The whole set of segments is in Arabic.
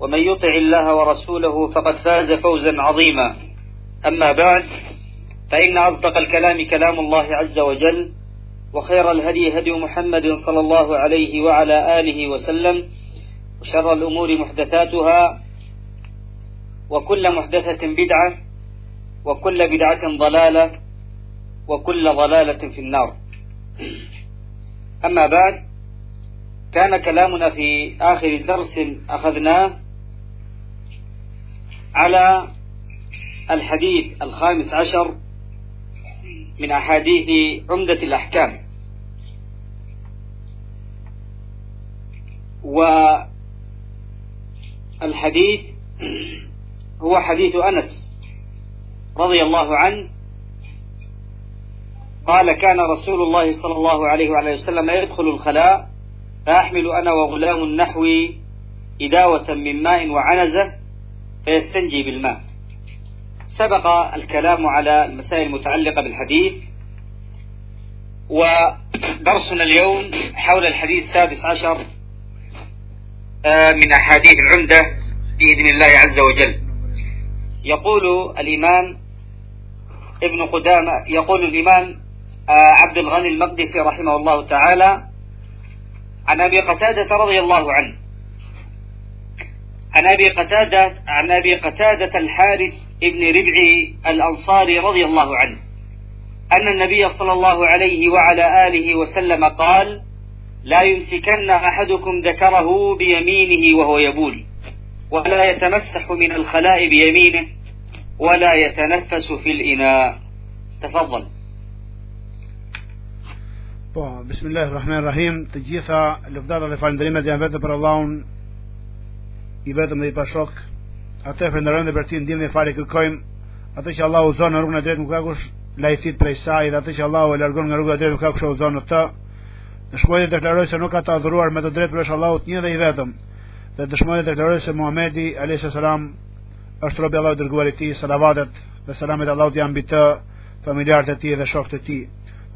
ومن يطع الله ورسوله فقد فاز فوزا عظيما. أما بعد فإن أصدق الكلام كلام الله عز وجل وخير الهدي هدي محمد صلى الله عليه وعلى آله وسلم وشر الأمور محدثاتها وكل محدثة بدعة وكل بدعة ضلالة وكل ضلالة في النار. أما بعد كان كلامنا في آخر درس أخذناه على الحديث الخامس عشر من أحاديث عمدة الأحكام. والحديث هو حديث أنس رضي الله عنه. قال كان رسول الله صلى الله عليه وعلى وسلم يدخل الخلاء فأحمل أنا وغلام نحوي إداوة من ماء وعنزة. فيستنجي بالماء. سبق الكلام على المسائل المتعلقة بالحديث ودرسنا اليوم حول الحديث السادس عشر من أحاديث العمدة بإذن الله عز وجل. يقول الإمام ابن قدامة يقول الإمام عبد الغني المقدسي رحمه الله تعالى عن أبي قتادة رضي الله عنه. عن أبي قتادة عن أبي قتادة الحارث ابن ربعي الأنصاري رضي الله عنه أن النبي صلى الله عليه وعلى آله وسلم قال لا يمسكن أحدكم ذكره بيمينه وهو يبول ولا يتمسح من الخلاء بيمينه ولا يتنفس في الإناء. تفضل. Po, bismillahirrahmanirrahim, të gjitha lëvdata dhe falënderimet janë vetëm për Allahun i vetëm dhe i pashok. Atë falenderojmë dhe për ti ndihmë dhe falë kërkojmë. Atë që Allahu zonë në rrugën e drejtë nuk ka kush lajthit prej saj dhe atë që Allahu e largon nga rruga e drejtë nuk ka kush u zonë në të. Dëshmoj të deklaroj se nuk ka të adhuruar me të drejtë përveç Allahut një dhe i vetëm. Dhe dëshmoj të deklaroj se Muhamedi salam është robi i Allahut dërguar i tij, salavatet dhe selamet e Allahut janë mbi të, familjarët e tij dhe shokët e tij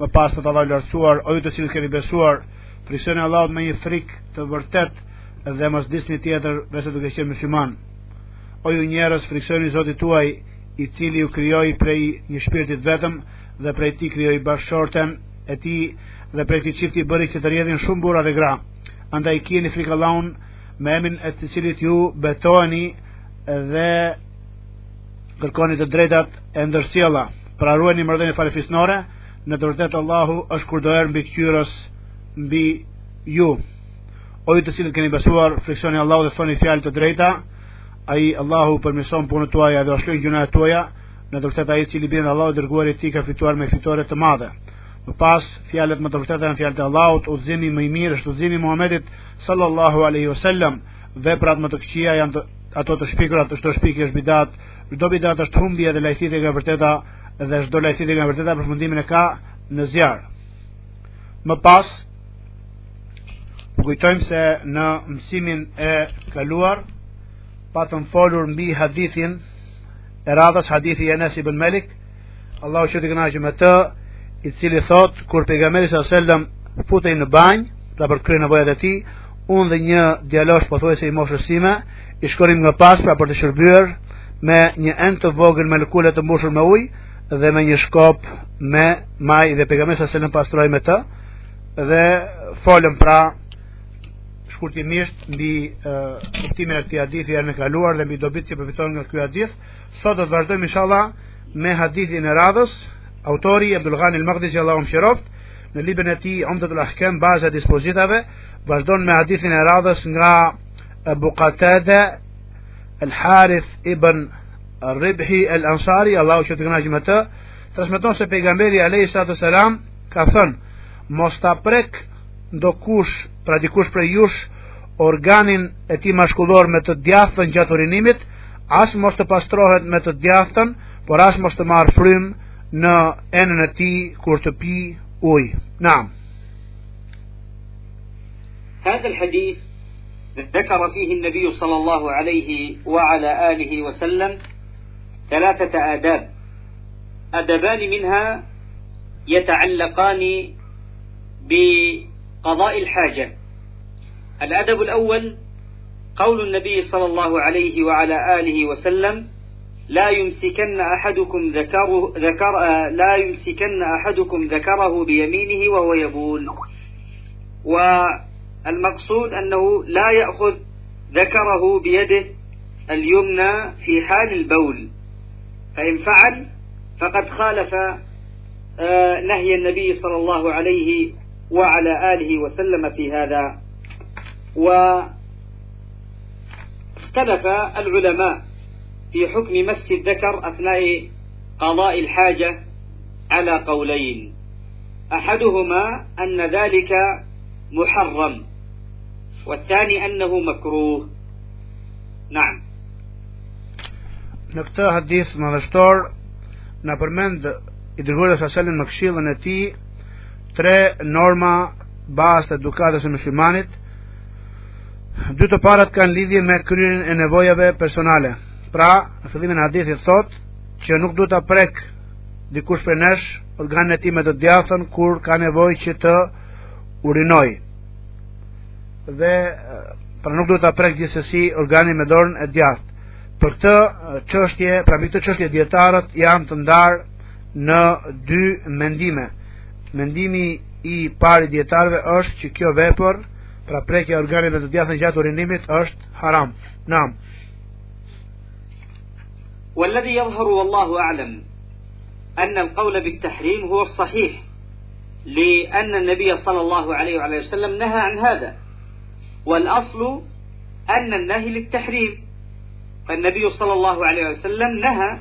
më pas të Allah lartësuar, o ju të cilët keni besuar, frikësoni Allahut me një frikë të vërtet dhe mos disni tjetër nëse duke qenë musliman. O ju njerëz, frikësoni Zotin tuaj, i cili ju krijoi prej një shpirti vetëm dhe prej tij krijoi bashkëshorten e tij dhe prej këtij çifti bëri që të rrjedhin shumë burra dhe gra. Andaj keni frikë Allahun me emrin e të cilit ju betoheni dhe kërkoni të drejtat e ndërsjella. Pra ruajeni marrëdhënie falefisnore, në të vërtetë Allahu është kurdoer mbi këqyrës mbi ju. O ju të cilët keni besuar, friksoni Allahu dhe thoni fjalë të drejta, ai Allahu përmirëson punën tuaja dhe ashlojnë gjunat tuaja, në të vërtetë ai i cili bën Allahu dërguar i tij ka fituar me fitore të mëdha. Më pas, fjalët më të vërteta janë fjalët e Allahut, udhëzimi më i mirë është udhëzimi i Muhamedit sallallahu alaihi wasallam. Veprat më të këqija janë të, ato të shpikura, të çdo shpikje është bidat, çdo bidat është humbje dhe lajthitje nga vërteta dhe çdo lajthitje nga vërteta përfundimin e ka në zjarr. Më pas kujtojmë se në mësimin e kaluar patëm folur mbi hadithin e radhës hadithi e Enes ibn Malik Allahu që të kënaqë me të i cili thot kur pejgamberi sallallahu alajhi futej në banjë pra për kryer nevojat e tij unë dhe një djalosh pothuajse i moshës sime i shkonim nga pas pra për të shërbyer me një enë të vogël me lëkule të mbushur me ujë dhe me një shkop me maj dhe pejgamberi sallallahu alajhi pastroi me të dhe folëm pra shkurtimisht mbi kuptimin e këtij hadithi herën e kaluar dhe mbi dobit që përfiton nga ky hadith. Sot do të vazhdojmë inshallah me hadithin e radhës, autori Abdul Ghani al-Maqdisi Allahu mëshiroft, në librin e tij Umdatul Ahkam baza dispozitave, vazhdon me hadithin e radhës nga Abu Qatada al-Harith ibn Ribhi al-Ansari, Allahu që të kënaqë me transmeton se pejgamberi alayhi salatu sallam ka thënë mos ta prek ndo kush pra dikush për jush organin e ti mashkullor me të djathën gjatë urinimit as mos të pastrohet me të djathën por as mos të marë frym në enën e ti kur të pi uj naam هذا الحديث ذكر فيه النبي صلى الله عليه وعلى آله وسلم ثلاثة آداب أدبان منها يتعلقان بقضاء الحاجة. الأدب الأول قول النبي صلى الله عليه وعلى آله وسلم لا يمسكن أحدكم ذكره ذكر لا يمسكن أحدكم ذكره بيمينه وهو يبول. والمقصود أنه لا يأخذ ذكره بيده اليمنى في حال البول. فإن فعل فقد خالف آه، نهي النبي صلى الله عليه وعلى آله وسلم في هذا. واختلف العلماء في حكم مس الذكر أثناء قضاء الحاجة على قولين. أحدهما أن ذلك محرم والثاني أنه مكروه. نعم. Në këtë hadith madhështor na përmend i dërguar sa selam në këshillën e tre norma bazë të edukatës së muslimanit. Dy të parat kanë lidhje me kryerjen e nevojave personale. Pra, në fillimin e hadithit thot që nuk duhet ta prek dikush për nesh organin e me të djathën kur ka nevojë që të urinoj. Dhe pra nuk duhet ta prek gjithsesi organin me dorën e djathtë. Për këtë çështje, pra mbi këtë çështje dietarët janë të ndarë në dy mendime. Mendimi i parë dietarëve është që kjo vepër, pra prekja e organive të djathtë gjatë urinimit është haram. Naam. والذي يظهر والله أعلم أن القول بالتحريم هو الصحيح لأن النبي صلى الله عليه وعليه وسلم نهى عن هذا والأصل أن النهي للتحريم فالنبي صلى الله عليه وسلم نهى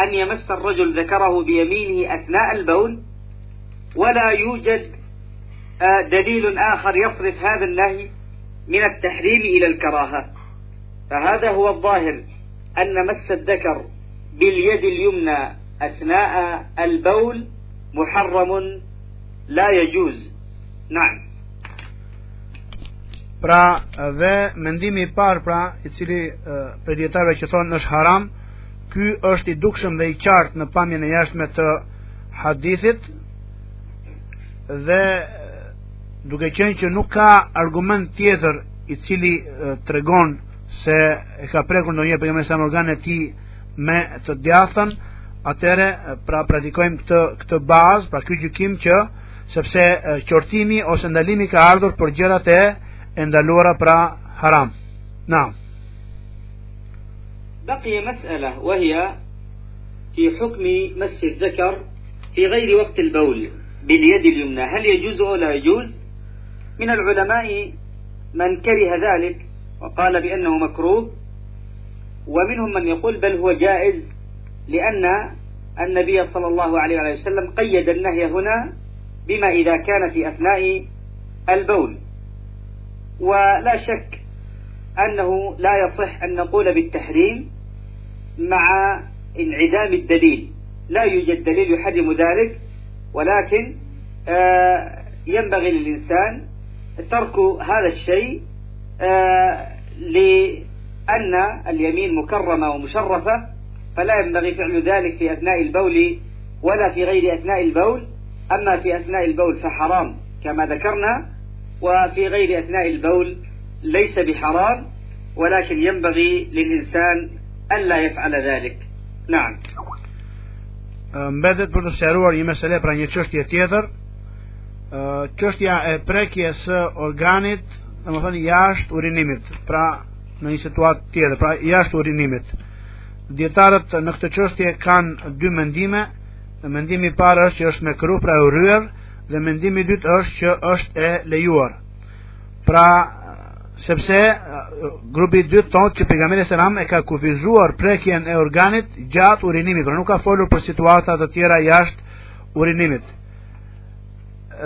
أن يمس الرجل ذكره بيمينه أثناء البول ولا يوجد آه، دليل آخر يصرف هذا النهي من التحريم إلى الكراهة فهذا هو الظاهر أن مس الذكر باليد اليمنى أثناء البول محرم لا يجوز نعم Pra dhe mendimi i parë pra i cili për dietarëve që thonë është haram, ky është i dukshëm dhe i qartë në pamjen e jashtme të hadithit dhe duke qenë që nuk ka argument tjetër i cili tregon se e ka prekur ndonjë pejgamber sa organ e tij me të djathën, atëre pra praktikojmë këtë këtë bazë, pra ky gjykim që sepse qortimi ose ndalimi ka ardhur për gjërat e اندلورا برا حرام نعم بقي مسألة وهي في حكم مس الذكر في غير وقت البول باليد اليمنى. هل يجوز أو لا يجوز؟ من العلماء من كره ذلك وقال بأنه مكروه. ومنهم من يقول بل هو جائز لأن النبي صلى الله عليه وسلم قيد النهي هنا بما إذا كان في أثناء البول. ولا شك أنه لا يصح أن نقول بالتحريم مع انعدام الدليل. لا يوجد دليل يحرم ذلك. ولكن آه، ينبغي للإنسان ترك هذا الشيء آه، لأن اليمين مكرمة ومشرفة فلا ينبغي فعل ذلك في أثناء البول ولا في غير أثناء البول. أما في أثناء البول فحرام كما ذكرنا وفي غير أثناء البول ليس بحرام ولكن ينبغي للإنسان ألا يفعل ذلك. نعم. Mbetet për të sqaruar një mesele pra një çështje tjetër çështja e prekjes së organit domethënë jashtë urinimit, pra në një situatë tjetër, pra jashtë urinimit. Dietarët në këtë çështje kanë dy mendime. Mendimi i parë është që është me kruh pra e urryer dhe mendimi i dytë është që është e lejuar. Pra sepse grupi i dytë thotë që pejgamberi selam e ka kufizuar prekjen e organit gjatë urinimit, por nuk ka folur për situata të tjera jashtë urinimit.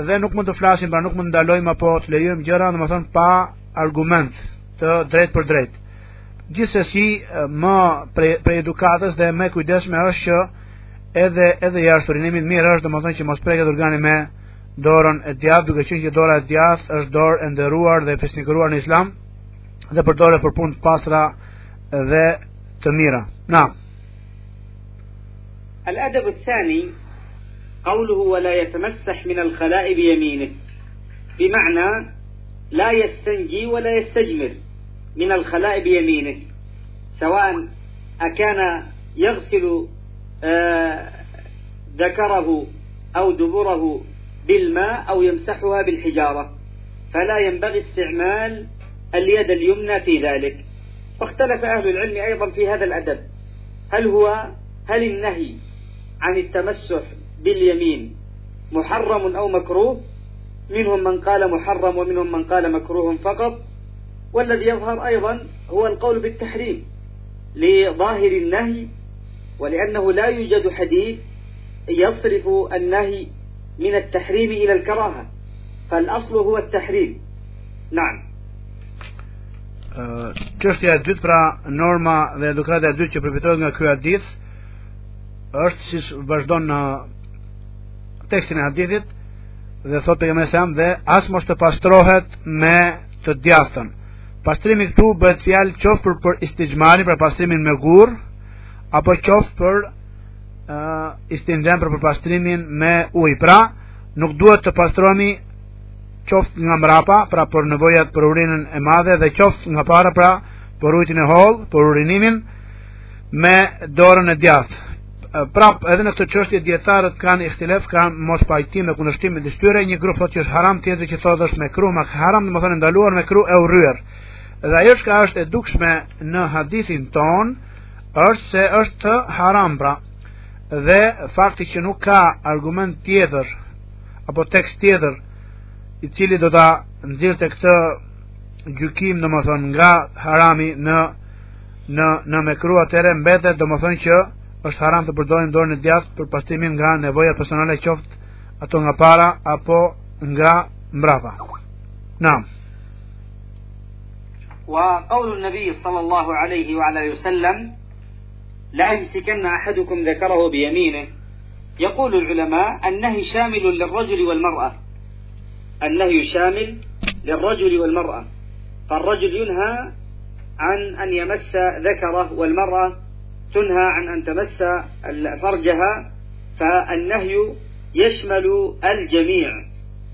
Dhe nuk mund të flasim, pra nuk mund të ndalojmë apo të lejojmë gjëra, domethënë pa argument të drejtë për drejtë. Gjithsesi, më për, për edukatës dhe më kujdesshme është që edhe edhe jashtë urinimit mirë është domethënë që mos preket organi me dorën e djathtë, duke qenë që dora e djathtë është dorë e nderuar dhe fesnikuar në Islam dhe përdoret për punë të pastra dhe të mira. Na. الأدب الثاني قوله ولا يتمسح من الخلاء بيمينه بمعنى لا يستنجي ولا يستجمر من الخلاء بيمينه سواء أكان يغسل ذكره أو دبره بالماء أو يمسحها بالحجارة. فلا ينبغي استعمال اليد اليمنى في ذلك. واختلف أهل العلم أيضا في هذا الأدب. هل هو هل النهي عن التمسح باليمين محرم أو مكروه؟ منهم من قال محرم ومنهم من قال مكروه فقط. والذي يظهر أيضا هو القول بالتحريم لظاهر النهي ولأنه لا يوجد حديث يصرف النهي من التحريم إلى الكراهة فالأصل هو التحريم نعم çështja e dytë pra norma dhe edukata e dytë që përfitohet nga ky hadith është si vazhdon në tekstin e hadithit dhe thot pejgamberi sa dhe as mos të pastrohet me të djathtën. Pastrimi këtu bëhet fjalë qoftë për, për istijmarin, për pastrimin me gur, apo qoftë për uh, istinxhem për pastrimin me ujë. Pra, nuk duhet të pastrohemi qoftë nga mrapa, pra për nevojat për urinën e madhe dhe qoftë nga para, pra për ujin e holl, për urinimin me dorën e djathtë. Pra, edhe në këtë çështje dietarët kanë ihtilaf, kanë mos pajtim me kundërshtim me dyshtyre, një grup thotë që është haram, tjetri që thotë është me kru, ma haram, domethënë ndaluar me kru e urryer. Dhe ajo që është e dukshme në hadithin ton është se është haram pra dhe fakti që nuk ka argument tjetër apo tekst tjetër i cili do ta nxjerrte këtë gjykim domethën nga harami në në në mekru atëre mbetet domethën që është haram të përdorim dorën e djathtë për pastrimin nga nevojat personale qoftë ato nga para apo nga mbrapa. Naam. وقول النبي صلى الله عليه وعلى وسلم لا يمسكن أحدكم ذكره بيمينه. يقول العلماء النهي شامل للرجل والمرأة. النهي شامل للرجل والمرأة. فالرجل ينهى عن أن يمس ذكره والمرأة تنهى عن أن تمس فرجها فالنهي يشمل الجميع.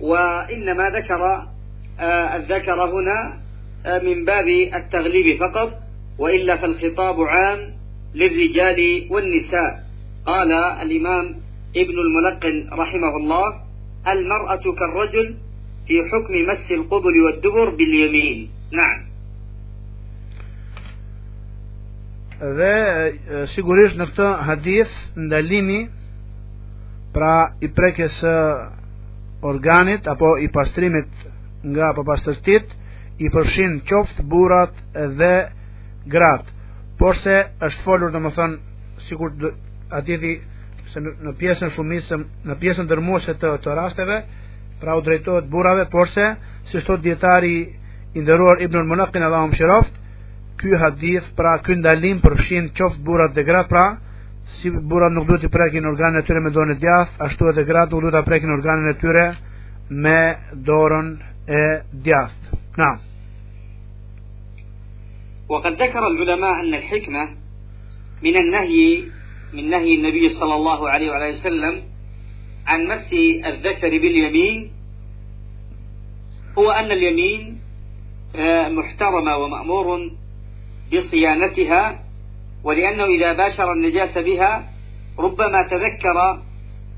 وإنما ذكر آه، الذكر هنا آه، من باب التغليب فقط وإلا فالخطاب عام للرجال والنساء قال الإمام ابن الملقن رحمه الله المرأة كالرجل في حكم مس القبل والدبر باليمين نعم dhe sigurisht në këtë hadith ndalimi pra i prekjes së organit apo i pastrimit nga papastërtit i përfshin qoftë burrat dhe gratë por se është folur thënë sikur atithi se në pjesën shumisë në pjesën dërmuese të, të rasteve pra u drejtohet burave por se si shtot djetari inderuar Ibnul Munakin Allahu Mshiroft ky hadith pra ky ndalim përfshin qoft burat dhe grat pra si burat nuk duhet i prekin organin e tyre me dorën e djathtë ashtu edhe grat nuk duhet ta prekin organin e tyre me dorën e djathtë. Na وقد ذكر العلماء أن الحكمة من النهي من نهي النبي صلى الله عليه وعلى وسلم عن مس الذكر باليمين هو أن اليمين آه، محترمة ومأمور بصيانتها ولأنه إذا باشر النجاسة بها ربما تذكر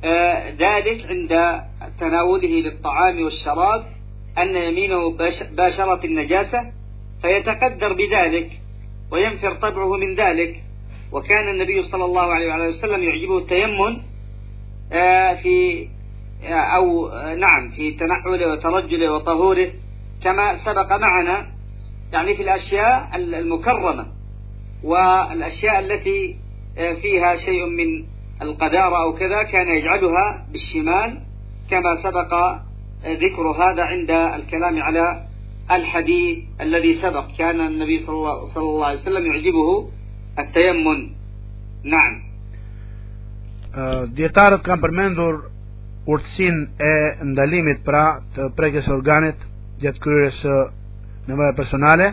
آه، ذلك عند تناوله للطعام والشراب أن يمينه باشرت النجاسة فيتقدر بذلك وينفر طبعه من ذلك. وكان النبي صلى الله عليه وسلم يعجبه التيمم آه، في آه، أو آه، نعم في تنعله وترجله وطهوره كما سبق معنا يعني في الأشياء المكرمة والأشياء التي فيها شيء من القذارة أو كذا كان يجعلها بالشمال كما سبق ذكر هذا عند الكلام على الحديث الذي سبق كان النبي صلى الله, صلى الله عليه وسلم يعجبه التيمم نعم djetarët kanë përmendur urtësin e ndalimit pra të prekjes organit gjatë kryerjes së nevojave personale.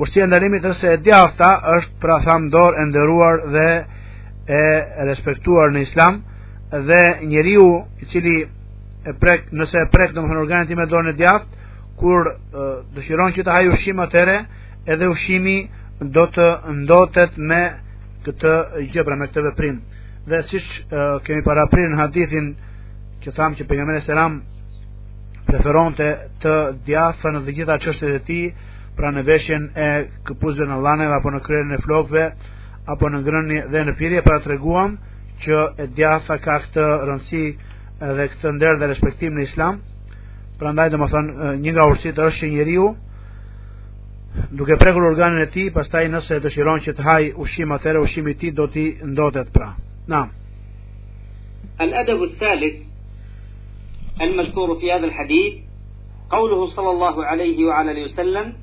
Urtësia e ndalimit është e djafta është pra tham dorë e nderuar dhe e respektuar në Islam dhe njeriu i cili e prek nëse e prek domethënë organit me dorën e djathtë kur dëshiron që të hajë ushqim atëre edhe ushqimi do të ndotet me këtë gjë pra me këtë veprim. Dhe siç kemi para prirë në hadithin që thamë që pejgamberi selam preferonte të djathtë në të gjitha çështjet e tij pra në veshjen e këpuzve në llaneve apo në kryerjen e flokëve apo në ngrënie dhe në pirje para treguam që e djathta ka këtë rëndësi dhe këtë nder dhe respektim në islam Prandaj do të thon një nga urtësitë është që njeriu duke prekur organin e tij, pastaj nëse dëshiron që të haj ushqim atëre ushqimi i tij do t'i ndotet pra. Na. الأدب الثالث المذكور في هذا الحديث قوله صلى الله عليه وعلى اله وسلم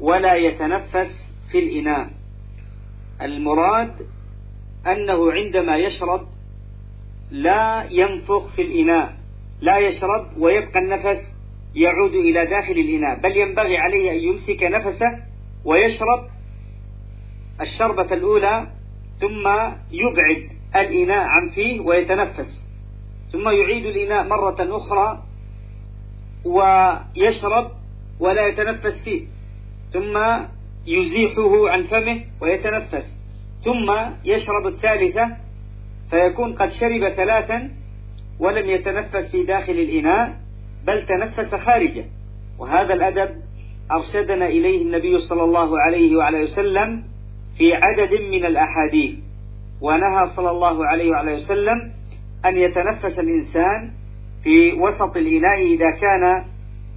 ولا يتنفس في الإناء المراد أنه عندما يشرب لا ينفخ في الإناء لا يشرب ويبقى النفس يعود إلى داخل الإناء بل ينبغي عليه أن يمسك نفسه ويشرب الشربة الأولى ثم يبعد الإناء عن فيه ويتنفس ثم يعيد الإناء مرة أخرى ويشرب ولا يتنفس فيه ثم يزيحه عن فمه ويتنفس ثم يشرب الثالثة فيكون قد شرب ثلاثا ولم يتنفس في داخل الإناء بل تنفس خارجه. وهذا الأدب أرشدنا إليه النبي صلى الله عليه وعلى وسلم في عدد من الأحاديث. ونهى صلى الله عليه وعلى وسلم أن يتنفس الإنسان في وسط الإناء إذا كان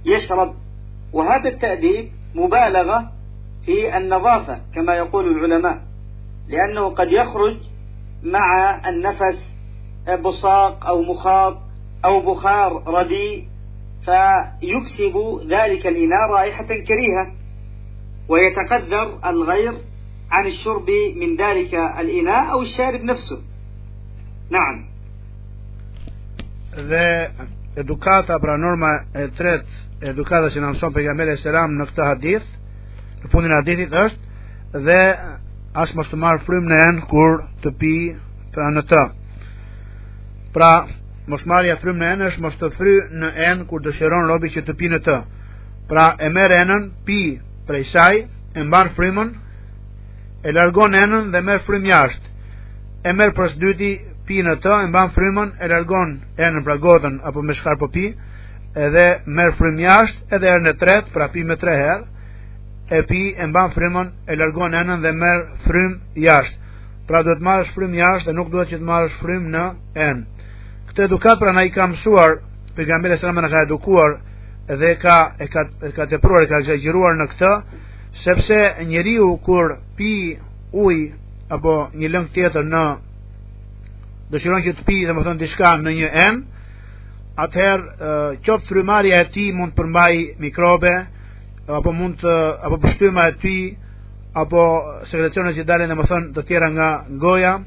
يشرب. وهذا التأديب مبالغة في النظافة كما يقول العلماء لأنه قد يخرج مع النفس بصاق أو مخاط أو بخار رديء فيكسب ذلك الإناء رائحة كريهة ويتقدر الغير عن الشرب من ذلك الإناء أو الشارب نفسه نعم dhe edukata pra norma e tret edukata që na mëson pejgamberi selam në këtë hadith në fundin e hadithit është dhe as mos të marr frym në en kur të pi pra në të Pra, mos marrja frym në enë mos të fry në enë kur dëshiron robi që të pi në të. Pra, e merr enën, pi prej saj, e mban frymën, e largon enën dhe merr frym jashtë. E merr së dyti, pi në të, e mban frymën, e largon enën pra gotën apo me shkar po pi, edhe merr frym jashtë, edhe erë në tretë, pra pi me tre herë, e pi, e mban frymën, e largon enën dhe merr frym jashtë. Pra duhet marrësh frym jashtë dhe nuk duhet që të marrësh frym në enë. Këtë edukat pra na i ka mësuar pejgamberi sallallahu alajhi wasallam ka edukuar dhe ka e ka e ka tepruar e ka exagjeruar në këtë sepse njeriu kur pi ujë apo një lëng tjetër në dëshiron që të pi dhe më thonë diçka në një en atëherë qoftë frymarrja e tij mund të përmbaj mikrobe apo mund të apo pushtyma e tij apo sekrecionet që dalin thonë të tjera nga goja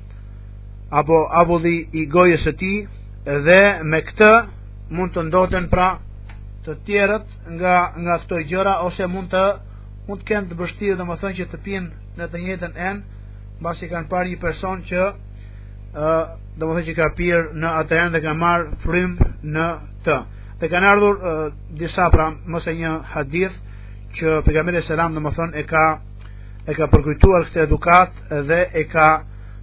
apo avulli i gojës së tij dhe me këtë mund të ndoten pra të tjerët nga nga këto gjëra ose mund të mund të kenë të vështirë domethënë që të pinë në të njëjtën enë mbasi kanë parë një person që ë domethënë që ka pirë në atë enë dhe ka marr frym në të. Dhe kanë ardhur uh, disa pra mos e një hadith që pejgamberi selam domethënë e ka e ka përkujtuar këtë edukat dhe e ka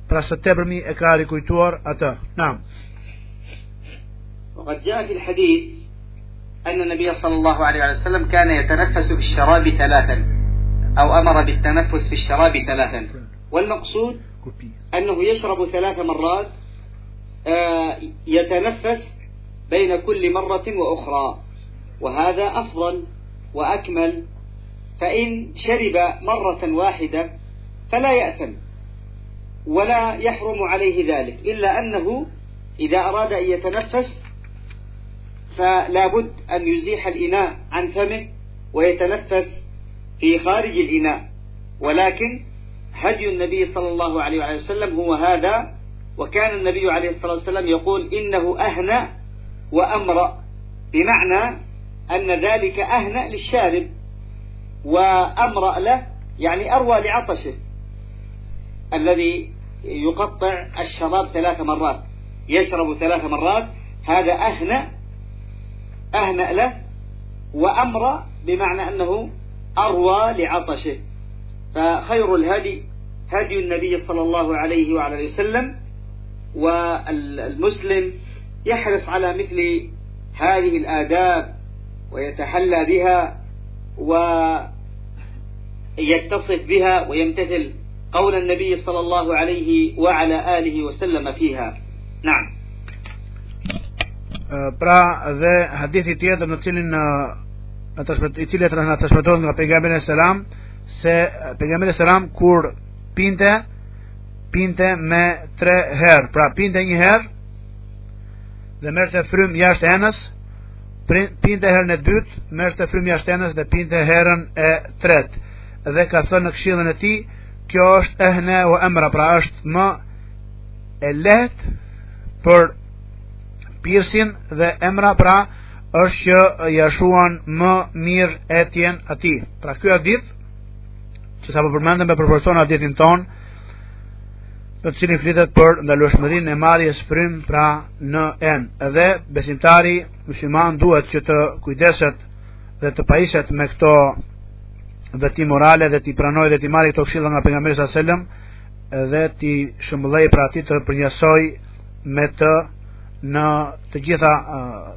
pra së tepërmi e ka rikujtuar atë. Naam. وقد جاء في الحديث أن النبي صلى الله عليه وسلم كان يتنفس في الشراب ثلاثا أو أمر بالتنفس في الشراب ثلاثا. والمقصود أنه يشرب ثلاث مرات آه، يتنفس بين كل مرة وأخرى وهذا أفضل وأكمل. فإن شرب مرة واحدة فلا يأثم ولا يحرم عليه ذلك إلا أنه إذا أراد أن يتنفس فلا بد أن يزيح الإناء عن فمه ويتنفس في خارج الإناء. ولكن هدي النبي صلى الله عليه وسلم هو هذا وكان النبي عليه الصلاة والسلام يقول إنه أهنى وأمرأ بمعنى أن ذلك أهنى للشارب وأمرأ له يعني أروى لعطشه الذي يقطع الشراب ثلاث مرات يشرب ثلاث مرات هذا أهنى أهنأ له وأمر بمعنى أنه أروى لعطشه. فخير الهدي هدي النبي صلى الله عليه وعلى وسلم والمسلم يحرص على مثل هذه الآداب ويتحلى بها ويتصف بها ويمتثل قول النبي صلى الله عليه وعلى آله وسلم فيها. نعم. Pra dhe hadithi tjetër në cilin në i cili në transmetohet nga pejgamberi selam se pejgamberi selam kur pinte pinte me tre herë pra pinte një herë dhe merrte frym jashtë enës pinte herën e dytë merrte frym jashtë enës dhe pinte herën e tretë. Dhe ka thënë në këshillën e tij kjo është ehne o emra pra është më e lehtë për pirsin dhe emra pra është që jashuan më mirë etjen ati. Pra kjo adit, që sa po përmendëm me proporcion aditin ton, në të cilin flitet për ndalueshmërinë e marrjes frym pra në en. Edhe besimtari musliman duhet që të kujdeset dhe të pajiset me këto veti morale dhe ti pranoj dhe ti marrë këto këshilla nga pejgamberi sallallahu alajhi wasallam dhe ti shëmbullej pra ti të përnjësoj me të në të gjitha uh,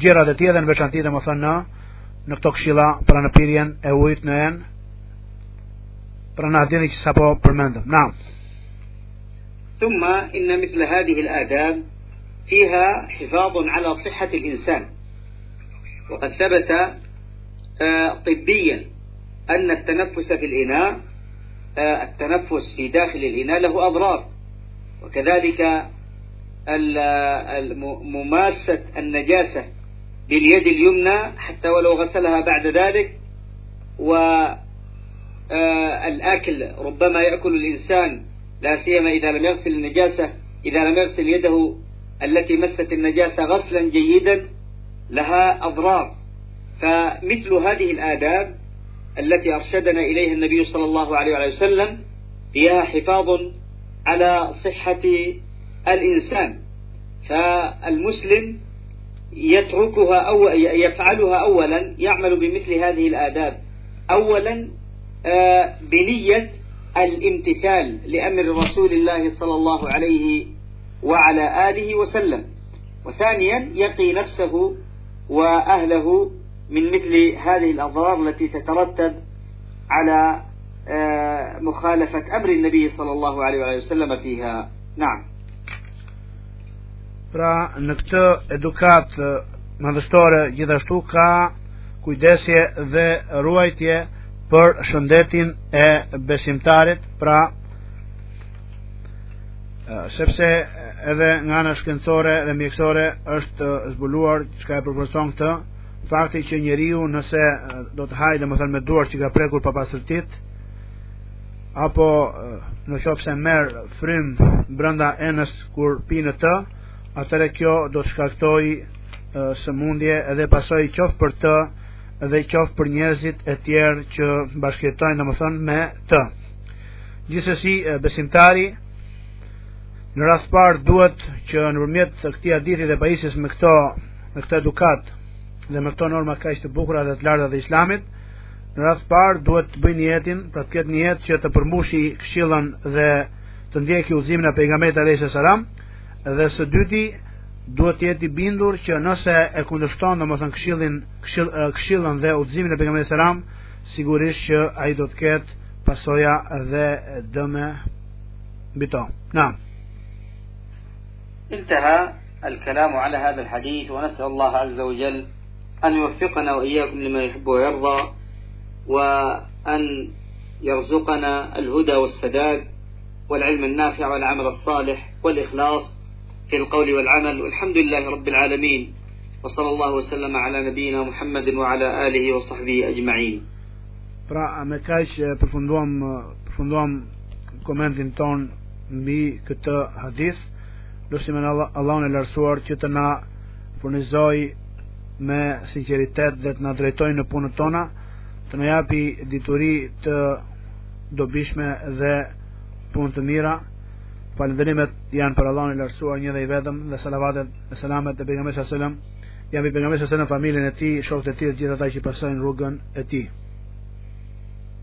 gjërat e tjera në veçantë më thënë në në këto këshilla pra në pirjen e ujit në en pra në hadithin që sapo përmendëm. Na. ثم إن مثل هذه الآداب فيها حفاظ على صحة الإنسان وقد ثبت طبيا أن التنفس في الإناء التنفس في داخل الإناء له أضرار وكذلك مماسة النجاسة باليد اليمنى حتى ولو غسلها بعد ذلك. والآكل ربما يأكل الإنسان لا سيما إذا لم يغسل النجاسة. إذا لم يغسل يده التي مست النجاسة غسلا جيدا لها أضرار. فمثل هذه الآداب التي أرشدنا إليها النبي صلى الله عليه وسلم فيها حفاظ على صحة الإنسان فالمسلم يتركها أو يفعلها أولا يعمل بمثل هذه الآداب. أولا آه، بنية الامتثال لأمر رسول الله صلى الله عليه وعلى آله وسلم. وثانيا يقي نفسه وأهله من مثل هذه الأضرار التي تترتب على آه، مخالفة أمر النبي صلى الله عليه وسلم فيها. نعم. Pra në këtë edukat madhështore gjithashtu ka kujdesje dhe ruajtje për shëndetin e besimtarit, pra sepse edhe nga në shkencore dhe mjekësore është zbuluar që ka e përpërson këtë, fakti që njeriu nëse do të hajde më thënë me duar që ka prekur pa pasërtit, apo në qofë se merë frym brënda enës kur pinë të, atëre kjo do të shkaktoj së mundje edhe pasoj qofë për të edhe qofë për njerëzit e tjerë që bashkjetojnë dhe më thonë me të. Gjithsesi besimtari në rast parë duhet që në përmjet të këti aditit dhe pajisis me këto me këto edukat dhe me këto norma ka ishte bukura dhe të larda dhe islamit në rast parë duhet të bëjnë jetin pra të ketë një jetë që të përmushi këshillën dhe të ndjeki uzimin e pejgamberit alayhis salam dhe së dyti duhet të jetë i bindur që nëse e kundërshton domethënë këshillin këshill këshillën dhe udhëzimin e pejgamberit selam sigurisht që ai do të ketë pasoja dhe dëme mbi to. Na. انتهى الكلام على هذا الحديث ونسأل الله عز وجل أن يوفقنا وإياكم لما يحب ويرضى وأن يرزقنا الهدى والسداد والعلم النافع والعمل الصالح والإخلاص في القول والعمل والحمد لله رب العالمين وصلى الله وسلم على نبينا محمد وعلى آله وصحبه أجمعين Pra, me kaq përfunduam përfunduam komentin ton mbi këtë hadith. Lusim Allahun e lartësuar që të na furnizoj me sinqeritet dhe të na drejtojë në punët tona, të na japi dituri të dobishme dhe punë të mira. Falënderimet janë për Allahun e lartësuar një dhe i vetëm dhe salavatet e selamet e pejgamberit sallallahu alajhi wasallam. Jam i pejgamberit sallallahu alajhi wasallam familjen e tij, shokët e tij dhe gjithë ata që pasojnë rrugën e tij.